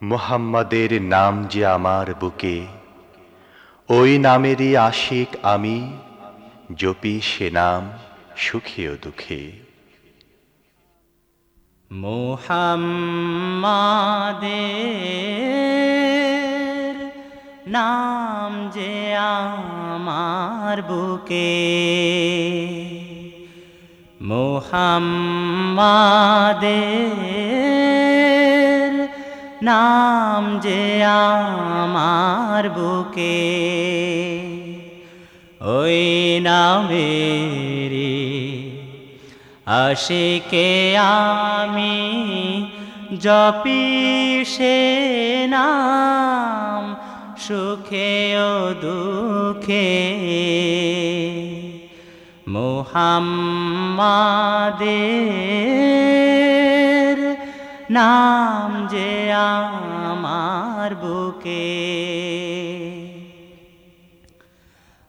মোহাম্মদের নাম যে আমার বুকে, ওই নামেরই আশিক আমি, জপি সে নাম সুখে ও দুঃখে। মোহাম্মাদের নাম যে আমার বুকে, মোহাম্মাদের নাম যে আমার বুকে, ওই নামেরি আশিকে আমি জপি সে নাম সুখে ও দুঃখে। মোহাম্মাদের নাম যে আমার বুকে।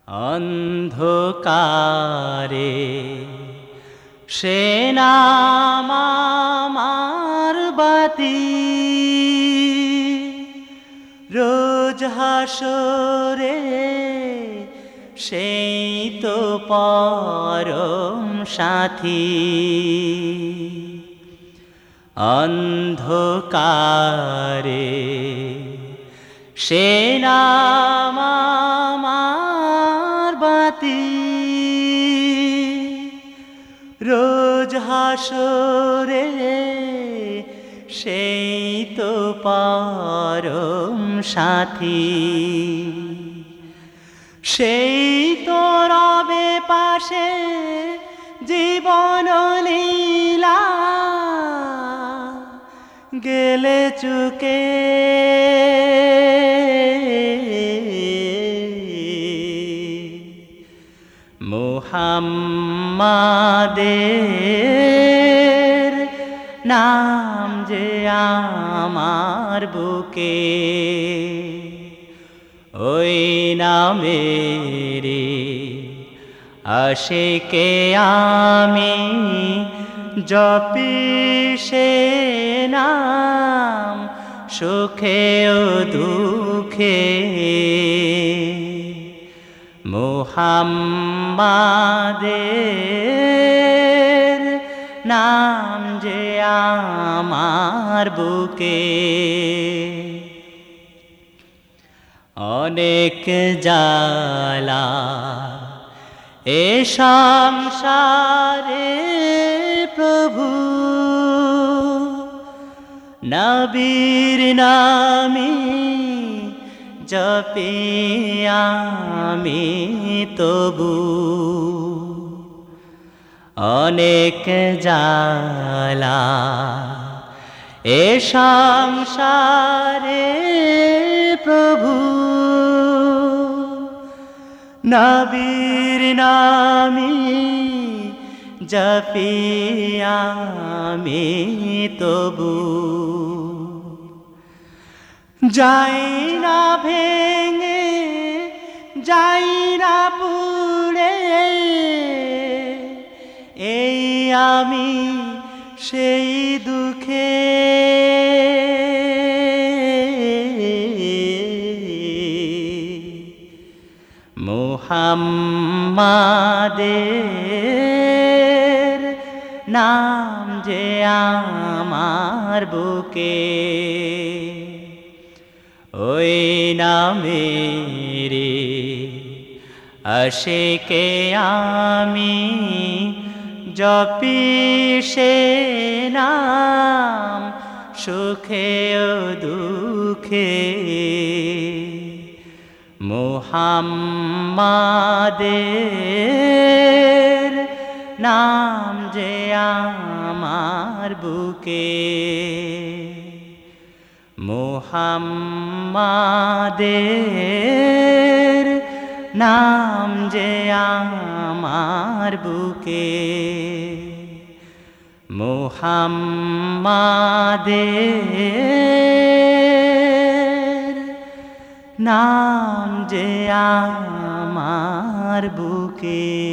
অন্ধকারে সে নাম আমার বাতি। রোজ হাসরে সেই তো পরম সাথী। অন্ধকারে। সে নাম আমার বাতি। রোজ হাসরে সেই তো পরম সাথী। সেই তো রবে পাশে জীবন গেলে চুকে মোহাম্মাদের নাম যে আমার বুকে ওই নামেরে আশেকে আমি জপি সে সুখে ও দুঃখে। মোহাম্মাদের নাম যে আমার বুকে। অনেক জালা এ সংসারে প্রভু নবীর নামে জপে আমি তবু। অনেক জালা এ সংসারে প্রভু। নবীর নামে জপি আমি তবু যাই না ভেঙে যাই না পুরে এই আমি সেই দুঃখে মোহাম্মাদের নাম যে আমার বুকে। ওই নামেরে আশেকে আমি জপি সে নাম সুখে ও দুঃখে। মোহাম্মাদের নাম যে আমার বুকে। মোহাম্মাদের নাম যে আমার বুকে। মোহাম্মাদের নাম যে আমার বুকে।